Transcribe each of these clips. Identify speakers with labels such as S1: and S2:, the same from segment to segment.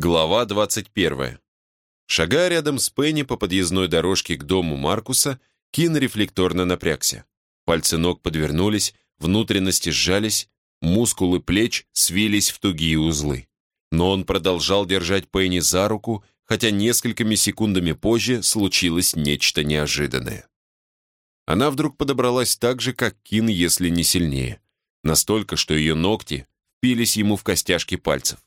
S1: Глава 21. Шагая рядом с Пенни по подъездной дорожке к дому Маркуса, Кин рефлекторно напрягся. Пальцы ног подвернулись, внутренности сжались, мускулы плеч свились в тугие узлы. Но он продолжал держать Пенни за руку, хотя несколькими секундами позже случилось нечто неожиданное. Она вдруг подобралась так же, как Кин, если не сильнее. Настолько, что ее ногти впились ему в костяшки пальцев.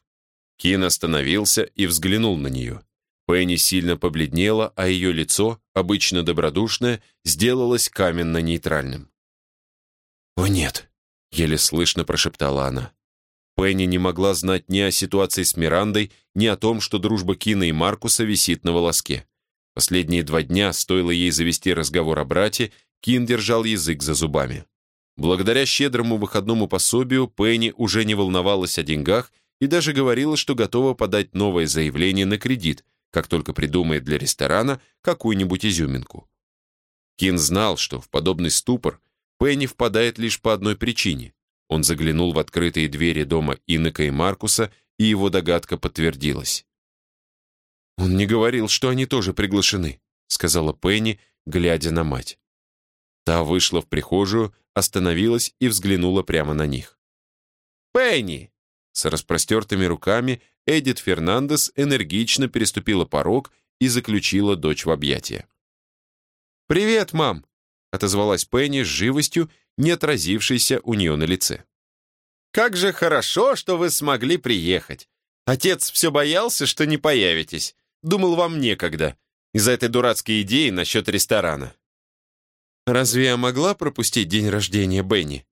S1: Кин остановился и взглянул на нее. Пенни сильно побледнела, а ее лицо, обычно добродушное, сделалось каменно-нейтральным. «О нет!» — еле слышно прошептала она. Пенни не могла знать ни о ситуации с Мирандой, ни о том, что дружба Кина и Маркуса висит на волоске. Последние два дня, стоило ей завести разговор о брате, Кин держал язык за зубами. Благодаря щедрому выходному пособию Пенни уже не волновалась о деньгах и даже говорила, что готова подать новое заявление на кредит, как только придумает для ресторана какую-нибудь изюминку. Кин знал, что в подобный ступор Пенни впадает лишь по одной причине. Он заглянул в открытые двери дома Инока и Маркуса, и его догадка подтвердилась. «Он не говорил, что они тоже приглашены», — сказала Пенни, глядя на мать. Та вышла в прихожую, остановилась и взглянула прямо на них. «Пенни!» С распростертыми руками Эдит Фернандес энергично переступила порог и заключила дочь в объятия. «Привет, мам!» — отозвалась Пенни с живостью, не отразившейся у нее на лице. «Как же хорошо, что вы смогли приехать! Отец все боялся, что не появитесь. Думал, вам некогда. Из-за этой дурацкой идеи насчет ресторана». «Разве я могла пропустить день рождения Бенни?»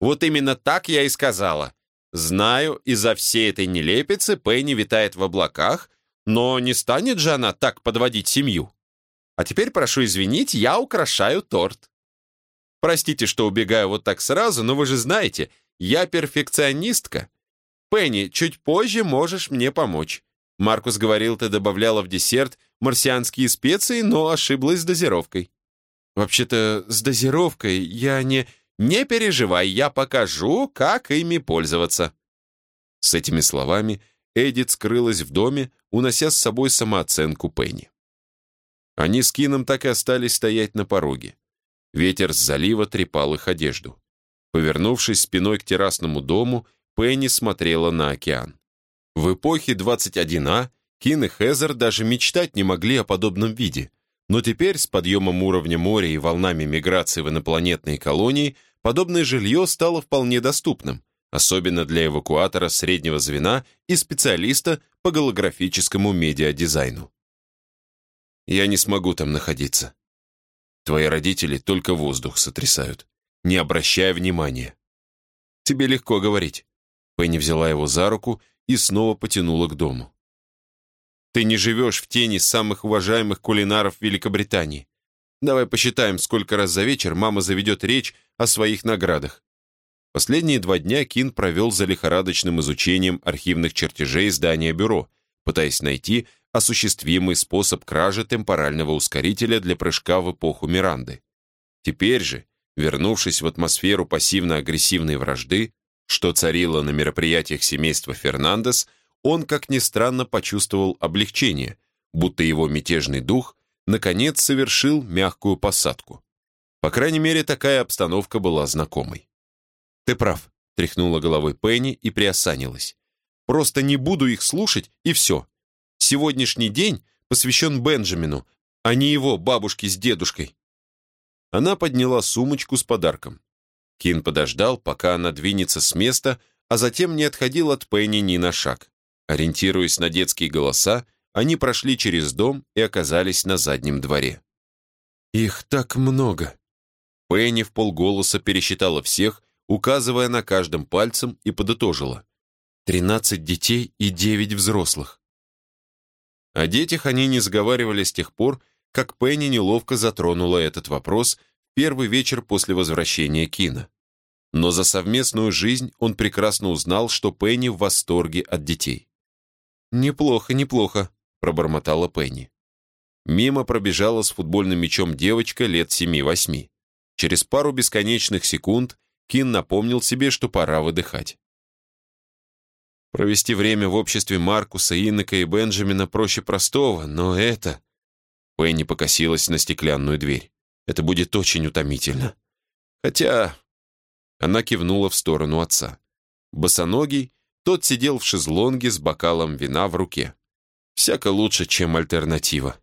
S1: «Вот именно так я и сказала. Знаю, из-за всей этой нелепицы Пенни витает в облаках, но не станет же она так подводить семью. А теперь прошу извинить, я украшаю торт. Простите, что убегаю вот так сразу, но вы же знаете, я перфекционистка. Пенни, чуть позже можешь мне помочь. Маркус говорил, ты добавляла в десерт марсианские специи, но ошиблась с дозировкой. Вообще-то, с дозировкой я не... Не переживай, я покажу, как ими пользоваться». С этими словами Эдит скрылась в доме, унося с собой самооценку Пенни. Они с Кином так и остались стоять на пороге. Ветер с залива трепал их одежду. Повернувшись спиной к террасному дому, Пенни смотрела на океан. В эпохе 21А Кин и Хезер даже мечтать не могли о подобном виде — но теперь с подъемом уровня моря и волнами миграции в инопланетные колонии подобное жилье стало вполне доступным, особенно для эвакуатора среднего звена и специалиста по голографическому медиадизайну. «Я не смогу там находиться. Твои родители только воздух сотрясают. Не обращай внимания». «Тебе легко говорить». Пенни взяла его за руку и снова потянула к дому. Ты не живешь в тени самых уважаемых кулинаров Великобритании. Давай посчитаем, сколько раз за вечер мама заведет речь о своих наградах. Последние два дня Кин провел за лихорадочным изучением архивных чертежей здания бюро, пытаясь найти осуществимый способ кражи темпорального ускорителя для прыжка в эпоху Миранды. Теперь же, вернувшись в атмосферу пассивно-агрессивной вражды, что царило на мероприятиях семейства Фернандес, он, как ни странно, почувствовал облегчение, будто его мятежный дух наконец совершил мягкую посадку. По крайней мере, такая обстановка была знакомой. «Ты прав», — тряхнула головой Пенни и приосанилась. «Просто не буду их слушать, и все. Сегодняшний день посвящен Бенджамину, а не его бабушке с дедушкой». Она подняла сумочку с подарком. Кин подождал, пока она двинется с места, а затем не отходил от Пенни ни на шаг. Ориентируясь на детские голоса, они прошли через дом и оказались на заднем дворе. «Их так много!» Пенни в полголоса пересчитала всех, указывая на каждом пальцем и подытожила. «Тринадцать детей и девять взрослых». О детях они не заговаривали с тех пор, как Пенни неловко затронула этот вопрос в первый вечер после возвращения Кина. Но за совместную жизнь он прекрасно узнал, что Пенни в восторге от детей. «Неплохо, неплохо», — пробормотала Пенни. Мимо пробежала с футбольным мячом девочка лет семи-восьми. Через пару бесконечных секунд Кин напомнил себе, что пора выдыхать. Провести время в обществе Маркуса, Иннека и Бенджамина проще простого, но это... Пенни покосилась на стеклянную дверь. Это будет очень утомительно. Хотя... Она кивнула в сторону отца. Босоногий, тот сидел в шезлонге с бокалом вина в руке. Всяко лучше, чем альтернатива.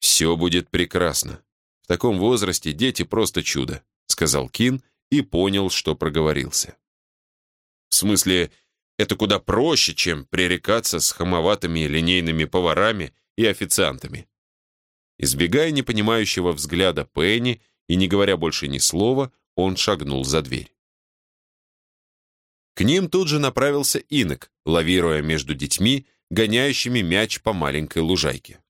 S1: «Все будет прекрасно. В таком возрасте дети просто чудо», — сказал Кин и понял, что проговорился. «В смысле, это куда проще, чем пререкаться с хамоватыми линейными поварами и официантами». Избегая непонимающего взгляда Пенни и не говоря больше ни слова, он шагнул за дверь. К ним тут же направился инок, лавируя между детьми, гоняющими мяч по маленькой лужайке.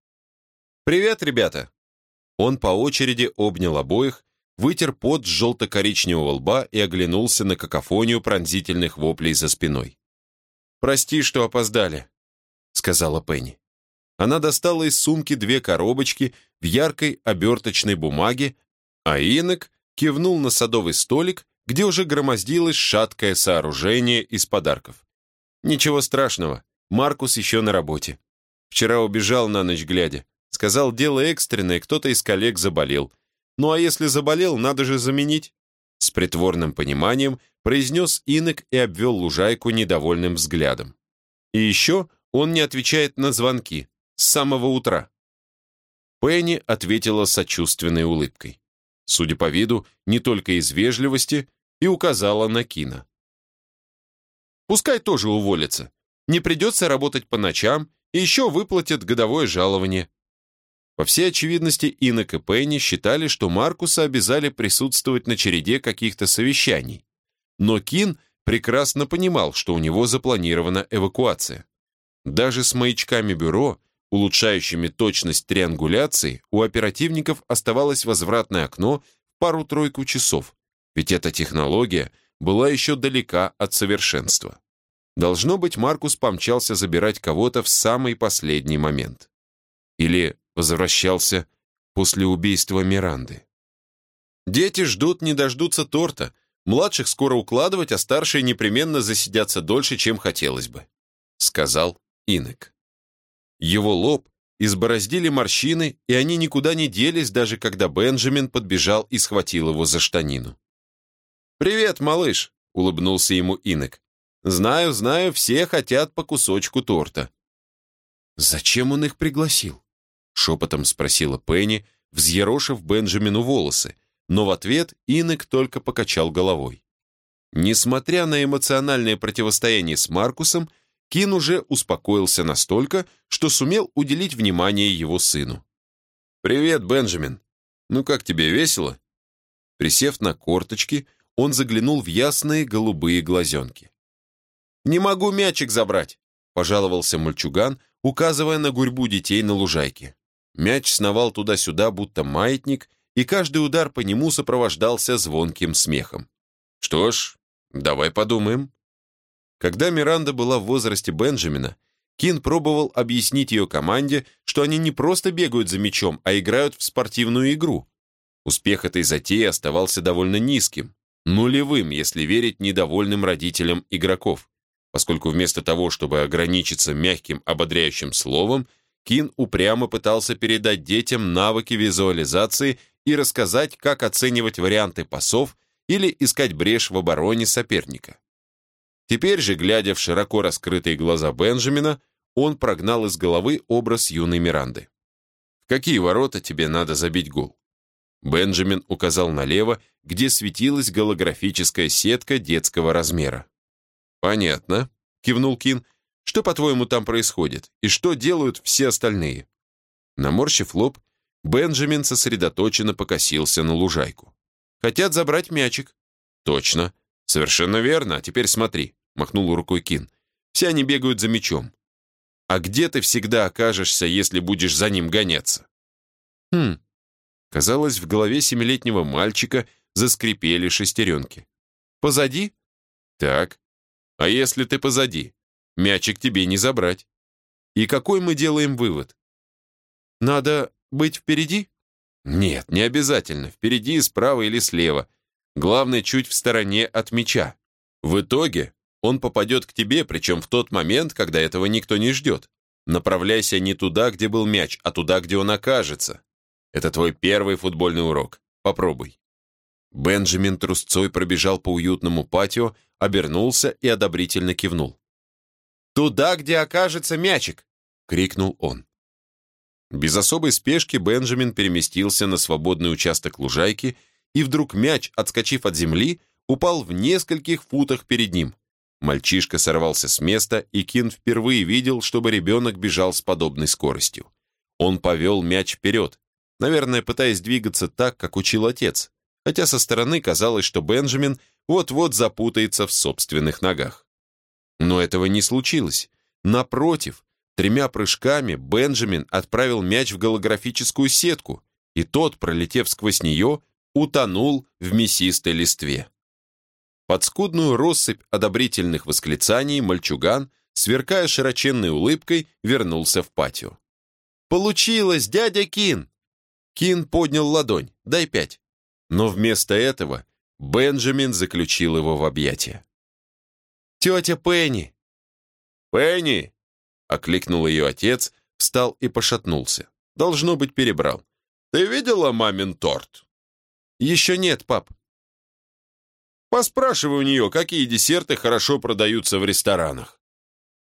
S1: «Привет, ребята!» Он по очереди обнял обоих, вытер пот с желто-коричневого лба и оглянулся на какофонию пронзительных воплей за спиной. «Прости, что опоздали», — сказала Пенни. Она достала из сумки две коробочки в яркой оберточной бумаге, а инок кивнул на садовый столик, где уже громоздилось шаткое сооружение из подарков. «Ничего страшного, Маркус еще на работе. Вчера убежал на ночь глядя. Сказал, дело экстренное, кто-то из коллег заболел. Ну а если заболел, надо же заменить». С притворным пониманием произнес инок и обвел лужайку недовольным взглядом. И еще он не отвечает на звонки. С самого утра. Пенни ответила сочувственной улыбкой. Судя по виду, не только из вежливости, и указала на Кина. «Пускай тоже уволится. Не придется работать по ночам, и еще выплатят годовое жалование». По всей очевидности, Инок и Пенни считали, что Маркуса обязали присутствовать на череде каких-то совещаний. Но Кин прекрасно понимал, что у него запланирована эвакуация. Даже с маячками бюро, улучшающими точность триангуляции, у оперативников оставалось возвратное окно в пару-тройку часов, ведь эта технология была еще далека от совершенства. Должно быть, Маркус помчался забирать кого-то в самый последний момент. Или возвращался после убийства Миранды. Дети ждут, не дождутся торта. Младших скоро укладывать, а старшие непременно засидятся дольше, чем хотелось бы», — сказал Инек. Его лоб избороздили морщины, и они никуда не делись, даже когда Бенджамин подбежал и схватил его за штанину. «Привет, малыш!» — улыбнулся ему Инек. «Знаю, знаю, все хотят по кусочку торта». «Зачем он их пригласил?» — шепотом спросила Пенни, взъерошив Бенджамину волосы, но в ответ Инек только покачал головой. Несмотря на эмоциональное противостояние с Маркусом, Кин уже успокоился настолько, что сумел уделить внимание его сыну. «Привет, Бенджамин. Ну как тебе, весело?» Присев на корточки, он заглянул в ясные голубые глазенки. «Не могу мячик забрать», — пожаловался мальчуган, указывая на гурьбу детей на лужайке. Мяч сновал туда-сюда, будто маятник, и каждый удар по нему сопровождался звонким смехом. «Что ж, давай подумаем». Когда Миранда была в возрасте Бенджамина, Кин пробовал объяснить ее команде, что они не просто бегают за мячом, а играют в спортивную игру. Успех этой затеи оставался довольно низким, нулевым, если верить недовольным родителям игроков, поскольку вместо того, чтобы ограничиться мягким ободряющим словом, Кин упрямо пытался передать детям навыки визуализации и рассказать, как оценивать варианты пасов или искать брешь в обороне соперника. Теперь же, глядя в широко раскрытые глаза Бенджамина, он прогнал из головы образ юной Миранды. «В какие ворота тебе надо забить гол?» Бенджамин указал налево, где светилась голографическая сетка детского размера. «Понятно», — кивнул Кин. «Что, по-твоему, там происходит? И что делают все остальные?» Наморщив лоб, Бенджамин сосредоточенно покосился на лужайку. «Хотят забрать мячик». «Точно. Совершенно верно. А теперь смотри», — махнул рукой Кин. «Все они бегают за мячом. А где ты всегда окажешься, если будешь за ним гоняться?» «Хм, Казалось, в голове семилетнего мальчика заскрипели шестеренки. «Позади?» «Так. А если ты позади? Мячик тебе не забрать. И какой мы делаем вывод? Надо быть впереди? Нет, не обязательно. Впереди, справа или слева. Главное, чуть в стороне от мяча. В итоге он попадет к тебе, причем в тот момент, когда этого никто не ждет. Направляйся не туда, где был мяч, а туда, где он окажется. Это твой первый футбольный урок. Попробуй». Бенджамин трусцой пробежал по уютному патио, обернулся и одобрительно кивнул. «Туда, где окажется мячик!» — крикнул он. Без особой спешки Бенджамин переместился на свободный участок лужайки, и вдруг мяч, отскочив от земли, упал в нескольких футах перед ним. Мальчишка сорвался с места, и Кин впервые видел, чтобы ребенок бежал с подобной скоростью. Он повел мяч вперед, наверное, пытаясь двигаться так, как учил отец, хотя со стороны казалось, что Бенджамин вот-вот запутается в собственных ногах. Но этого не случилось. Напротив, тремя прыжками Бенджамин отправил мяч в голографическую сетку, и тот, пролетев сквозь нее, утонул в мясистой листве. Под скудную россыпь одобрительных восклицаний мальчуган, сверкая широченной улыбкой, вернулся в патио. «Получилось, дядя Кин!» Кин поднял ладонь. «Дай пять». Но вместо этого Бенджамин заключил его в объятия. «Тетя Пенни!» «Пенни!» — окликнул ее отец, встал и пошатнулся. Должно быть, перебрал. «Ты видела мамин торт?» «Еще нет, пап». «Поспрашивай у нее, какие десерты хорошо продаются в ресторанах».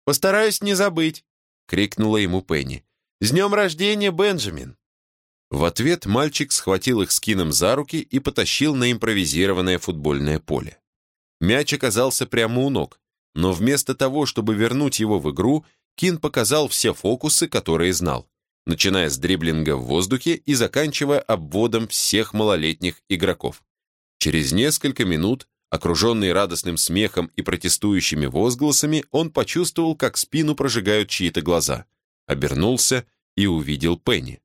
S2: «Постараюсь не забыть», — крикнула ему Пенни. «С днем рождения, Бенджамин!»
S1: В ответ мальчик схватил их с Кином за руки и потащил на импровизированное футбольное поле. Мяч оказался прямо у ног, но вместо того, чтобы вернуть его в игру, Кин показал все фокусы, которые знал, начиная с дриблинга в воздухе и заканчивая обводом всех малолетних игроков. Через несколько минут, окруженный радостным смехом и протестующими возгласами, он почувствовал, как спину прожигают чьи-то глаза, обернулся и увидел Пенни.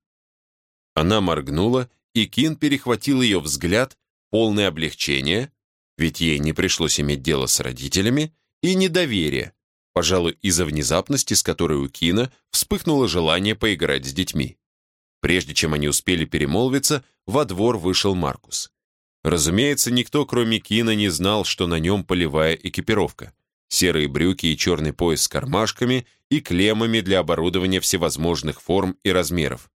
S1: Она моргнула, и Кин перехватил ее взгляд, полное облегчение, ведь ей не пришлось иметь дело с родителями, и недоверие, пожалуй, из-за внезапности, с которой у Кина вспыхнуло желание поиграть с детьми. Прежде чем они успели перемолвиться, во двор вышел Маркус. Разумеется, никто, кроме Кина, не знал, что на нем полевая экипировка. Серые брюки и черный пояс с кармашками и клеммами для оборудования всевозможных форм и размеров.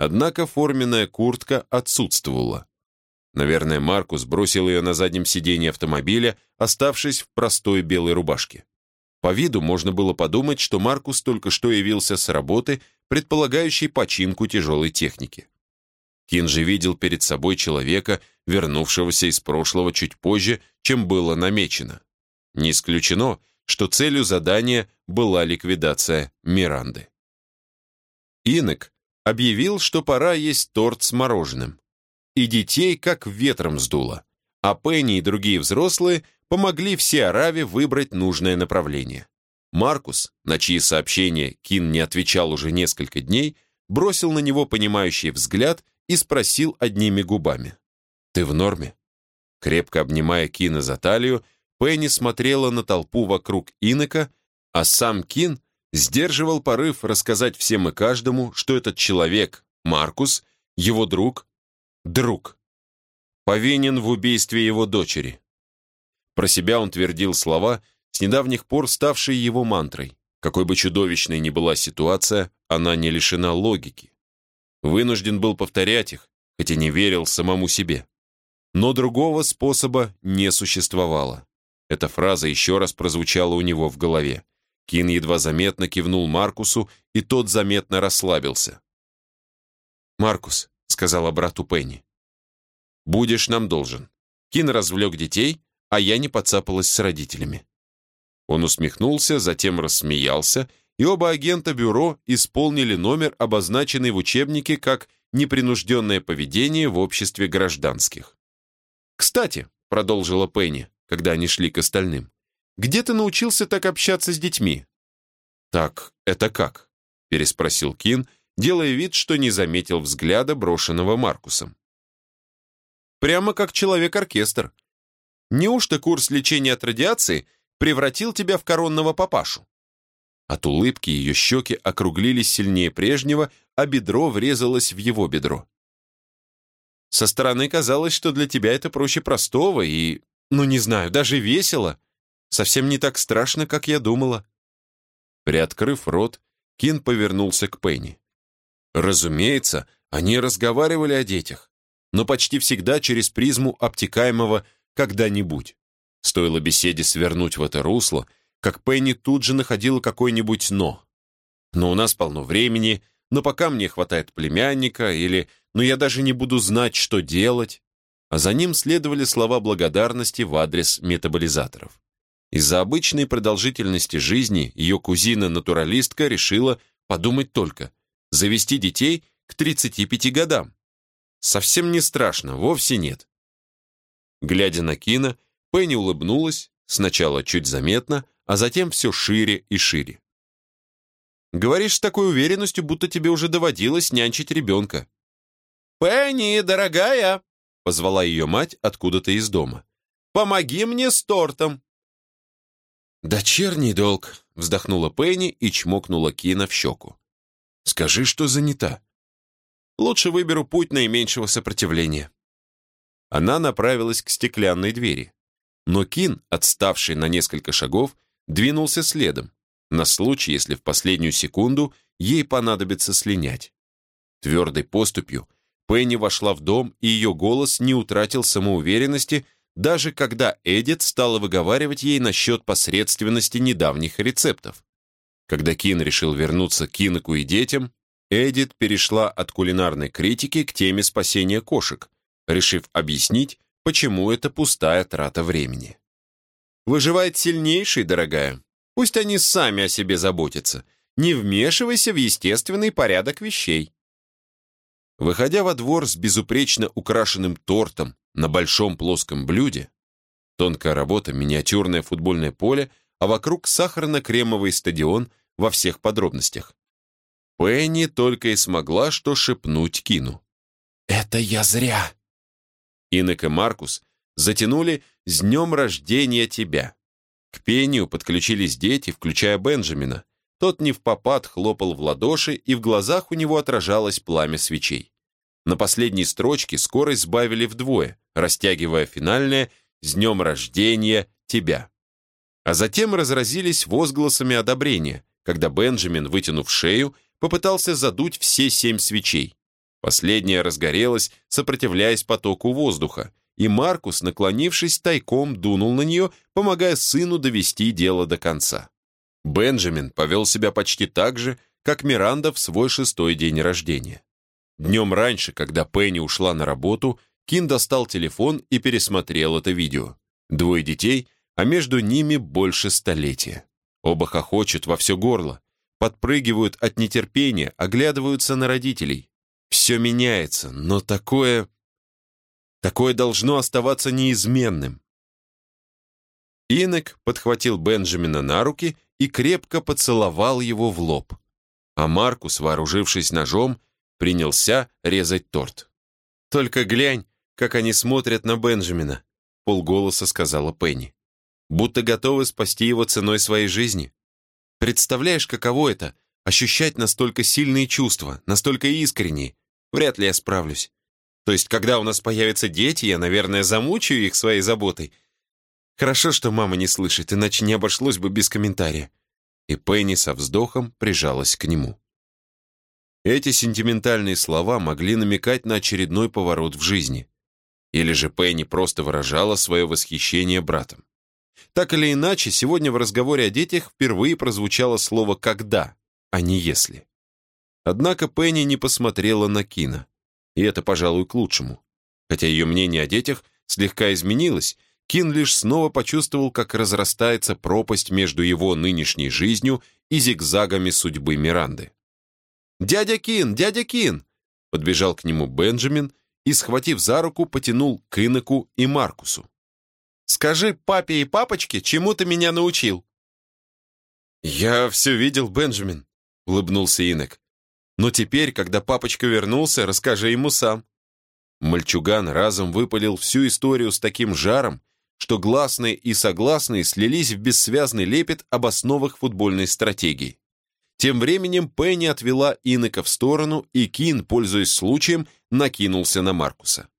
S1: Однако форменная куртка отсутствовала. Наверное, Маркус бросил ее на заднем сиденье автомобиля, оставшись в простой белой рубашке. По виду можно было подумать, что Маркус только что явился с работы, предполагающей починку тяжелой техники. Кин же видел перед собой человека, вернувшегося из прошлого чуть позже, чем было намечено. Не исключено, что целью задания была ликвидация Миранды. Инок объявил, что пора есть торт с мороженым. И детей как ветром сдуло. А Пенни и другие взрослые помогли все Араве выбрать нужное направление. Маркус, на чьи сообщения Кин не отвечал уже несколько дней, бросил на него понимающий взгляд и спросил одними губами. «Ты в норме?» Крепко обнимая Кина за талию, Пенни смотрела на толпу вокруг Инока, а сам Кин сдерживал порыв рассказать всем и каждому, что этот человек, Маркус, его друг, друг, повинен в убийстве его дочери. Про себя он твердил слова, с недавних пор ставшие его мантрой. Какой бы чудовищной ни была ситуация, она не лишена логики. Вынужден был повторять их, хотя не верил самому себе. Но другого способа не существовало. Эта фраза еще раз прозвучала у него в голове. Кин едва заметно кивнул Маркусу, и тот заметно расслабился. «Маркус», — сказала брату Пенни, — «будешь нам должен». Кин развлек детей, а я не подцапалась с родителями. Он усмехнулся, затем рассмеялся, и оба агента бюро исполнили номер, обозначенный в учебнике как «непринужденное поведение в обществе гражданских». «Кстати», — продолжила Пенни, когда они шли к остальным, где ты научился так общаться с детьми?» «Так, это как?» — переспросил Кин, делая вид, что не заметил взгляда, брошенного Маркусом. «Прямо как человек-оркестр. Неужто курс лечения от радиации превратил тебя в коронного папашу?» От улыбки ее щеки округлились сильнее прежнего, а бедро врезалось в его бедро. «Со стороны казалось, что для тебя это проще простого и, ну не знаю, даже весело»,
S2: Совсем не так страшно, как я думала».
S1: Приоткрыв рот, Кин повернулся к Пенни. Разумеется, они разговаривали о детях, но почти всегда через призму обтекаемого «когда-нибудь». Стоило беседе свернуть в это русло, как Пенни тут же находила какое-нибудь «но». «Но у нас полно времени», «но пока мне хватает племянника» или «но я даже не буду знать, что делать». А за ним следовали слова благодарности в адрес метаболизаторов. Из-за обычной продолжительности жизни ее кузина-натуралистка решила подумать только – завести детей к 35 годам. Совсем не страшно, вовсе нет. Глядя на Кина, Пенни улыбнулась, сначала чуть заметно, а затем все шире и шире. «Говоришь с такой уверенностью, будто тебе уже доводилось нянчить ребенка».
S2: «Пенни, дорогая!»
S1: — позвала ее мать откуда-то из дома.
S2: «Помоги мне с тортом!»
S1: «Дочерний долг», — вздохнула Пенни и чмокнула Кина в щеку. «Скажи, что занята».
S2: «Лучше выберу путь наименьшего сопротивления».
S1: Она направилась к стеклянной двери. Но Кин, отставший на несколько шагов, двинулся следом, на случай, если в последнюю секунду ей понадобится слинять. Твердой поступью Пенни вошла в дом, и ее голос не утратил самоуверенности, даже когда Эдит стала выговаривать ей насчет посредственности недавних рецептов. Когда Кин решил вернуться к Киноку и детям, Эдит перешла от кулинарной критики к теме спасения кошек, решив объяснить, почему это пустая трата времени.
S2: «Выживает сильнейший, дорогая. Пусть они сами о себе заботятся. Не вмешивайся в естественный порядок вещей».
S1: Выходя во двор с безупречно украшенным тортом на большом плоском блюде, тонкая работа, миниатюрное футбольное поле, а вокруг сахарно-кремовый стадион во всех подробностях. Пенни только и смогла что шепнуть Кину. «Это я зря!» Инек и Маркус затянули «С днем рождения тебя!». К пению подключились дети, включая Бенджамина. Тот не в попад хлопал в ладоши, и в глазах у него отражалось пламя свечей. На последней строчке скорость сбавили вдвое, растягивая финальное «С днем рождения тебя!». А затем разразились возгласами одобрения, когда Бенджамин, вытянув шею, попытался задуть все семь свечей. Последняя разгорелась, сопротивляясь потоку воздуха, и Маркус, наклонившись, тайком дунул на нее, помогая сыну довести дело до конца. Бенджамин повел себя почти так же, как Миранда в свой шестой день рождения. Днем раньше, когда Пенни ушла на работу, Кин достал телефон и пересмотрел это видео. Двое детей, а между ними больше столетия. Оба хохочут во все горло, подпрыгивают от нетерпения, оглядываются на родителей. Все меняется, но такое... Такое должно оставаться неизменным. Инок подхватил Бенджамина на руки и крепко поцеловал его в лоб. А Маркус, вооружившись ножом, принялся резать торт. «Только глянь, как они смотрят на Бенджамина», — полголоса сказала Пенни. «Будто готовы спасти его ценой своей жизни. Представляешь, каково это — ощущать настолько сильные чувства, настолько искренние, Вряд ли я справлюсь. То есть, когда у нас появятся дети, я, наверное, замучаю их своей заботой. Хорошо, что мама не слышит, иначе не обошлось бы без комментария. И Пенни со вздохом прижалась к нему. Эти сентиментальные слова могли намекать на очередной поворот в жизни. Или же Пенни просто выражала свое восхищение братом. Так или иначе, сегодня в разговоре о детях впервые прозвучало слово «когда», а не «если». Однако Пенни не посмотрела на Кина. И это, пожалуй, к лучшему. Хотя ее мнение о детях слегка изменилось, Кин лишь снова почувствовал, как разрастается пропасть между его нынешней жизнью и зигзагами судьбы Миранды. «Дядя Кин! Дядя Кин!» Подбежал к нему Бенджамин и, схватив за руку, потянул к Иноку и Маркусу. «Скажи папе и папочке, чему ты меня научил?» «Я все видел, Бенджамин», — улыбнулся Инок. Но теперь, когда папочка вернулся, расскажи ему сам». Мальчуган разом выпалил всю историю с таким жаром, что гласные и согласные слились в бессвязный лепет об основах футбольной стратегии. Тем временем Пенни отвела Инока в сторону, и Кин, пользуясь случаем, накинулся на Маркуса.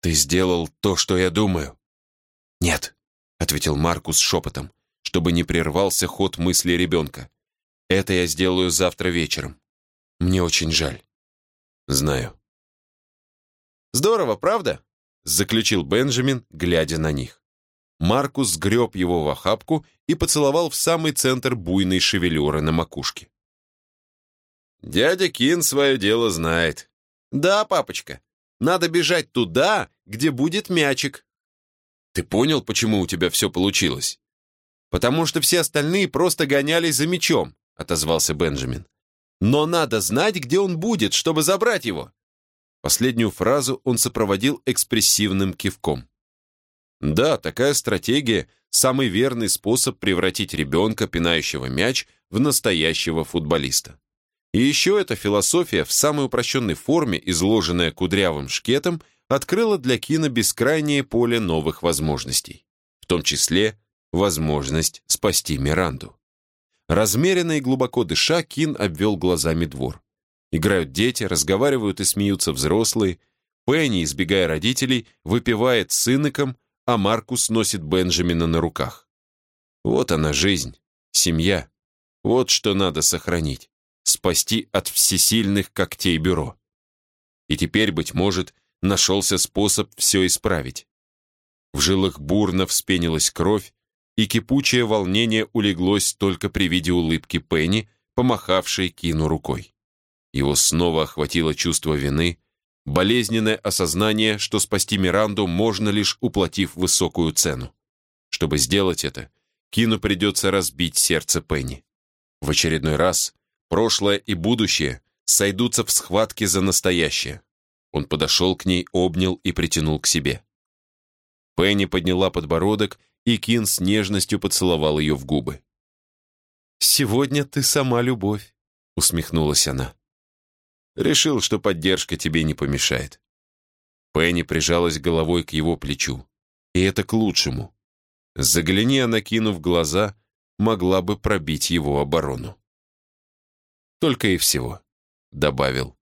S1: «Ты сделал то, что я думаю». «Нет, ответил Маркус шепотом, чтобы не прервался ход мысли ребенка. «Это я сделаю завтра вечером. Мне очень жаль». «Знаю».
S2: «Здорово, правда?»
S1: заключил Бенджамин, глядя на них. Маркус сгреб его в охапку и поцеловал в самый центр буйной шевелюры на макушке.
S2: «Дядя Кин свое дело знает». «Да, папочка, надо бежать туда, где будет мячик».
S1: «Ты понял, почему у тебя все получилось?»
S2: «Потому что все остальные просто гонялись за мячом», — отозвался Бенджамин. «Но надо знать, где он будет, чтобы забрать его».
S1: Последнюю фразу он сопроводил экспрессивным кивком. Да, такая стратегия – самый верный способ превратить ребенка, пинающего мяч, в настоящего футболиста. И еще эта философия в самой упрощенной форме, изложенная кудрявым шкетом, открыла для Кина бескрайнее поле новых возможностей, в том числе возможность спасти Миранду. Размеренно и глубоко дыша, Кин обвел глазами двор. Играют дети, разговаривают и смеются взрослые. Пенни, избегая родителей, выпивает с иноком, а Маркус носит Бенджамина на руках. Вот она жизнь, семья. Вот что надо сохранить. Спасти от всесильных когтей бюро. И теперь, быть может, нашелся способ все исправить. В жилах бурно вспенилась кровь, и кипучее волнение улеглось только при виде улыбки Пенни, помахавшей Кину рукой. Его снова охватило чувство вины, болезненное осознание, что спасти Миранду можно лишь уплатив высокую цену. Чтобы сделать это, Кину придется разбить сердце Пенни. В очередной раз прошлое и будущее сойдутся в схватке за настоящее. Он подошел к ней, обнял и притянул к себе. Пенни подняла подбородок, и Кин с нежностью поцеловал ее в губы. «Сегодня ты сама любовь», — усмехнулась она. Решил, что поддержка тебе не помешает. Пенни прижалась головой к его плечу. И это к лучшему. Загляни она, кинув глаза, могла бы пробить его оборону. Только и всего, добавил